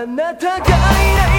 あなたがいない